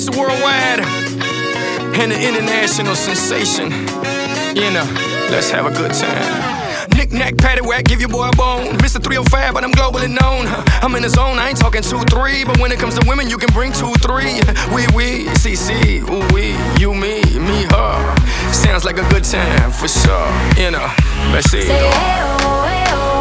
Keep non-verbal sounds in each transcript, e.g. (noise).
Mr. Worldwide and the international sensation. You know, let's have a good time. Knick knack, patty whack, give your boy a bone. Mr. 305, but I'm globally known. I'm in the zone, I ain't talking 2 3. But when it comes to women, you can bring 2 3. We, we, CC, ooh, we, you, me, me, her. Sounds like a good time for sure. You know, let's see. Say, hey, oh, hey, oh.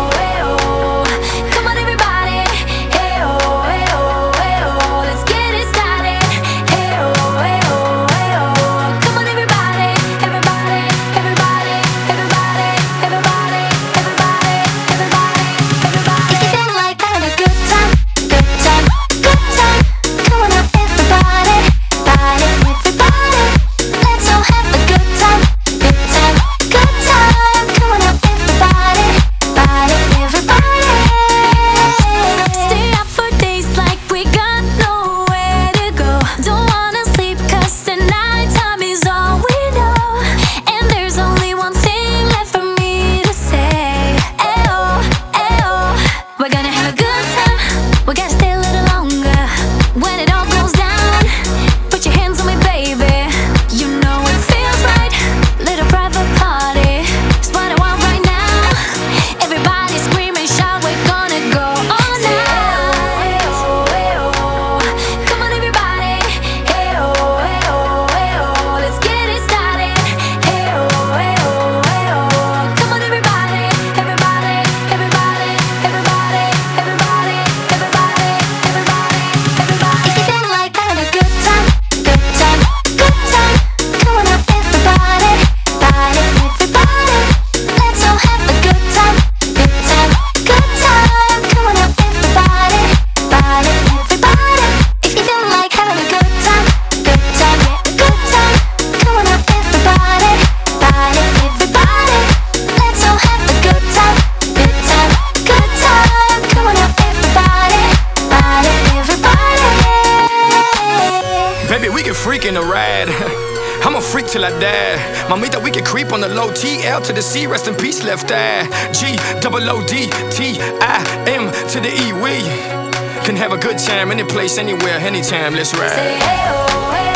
Baby, we can freak in the ride. (laughs) I'm a freak till I die. Mamita, we can creep on the low T, L to the C, rest in peace, left eye. G, double O D, T, I, M to the E. We can have a good time any place, anywhere, anytime. Let's ride. Say hey oh, hey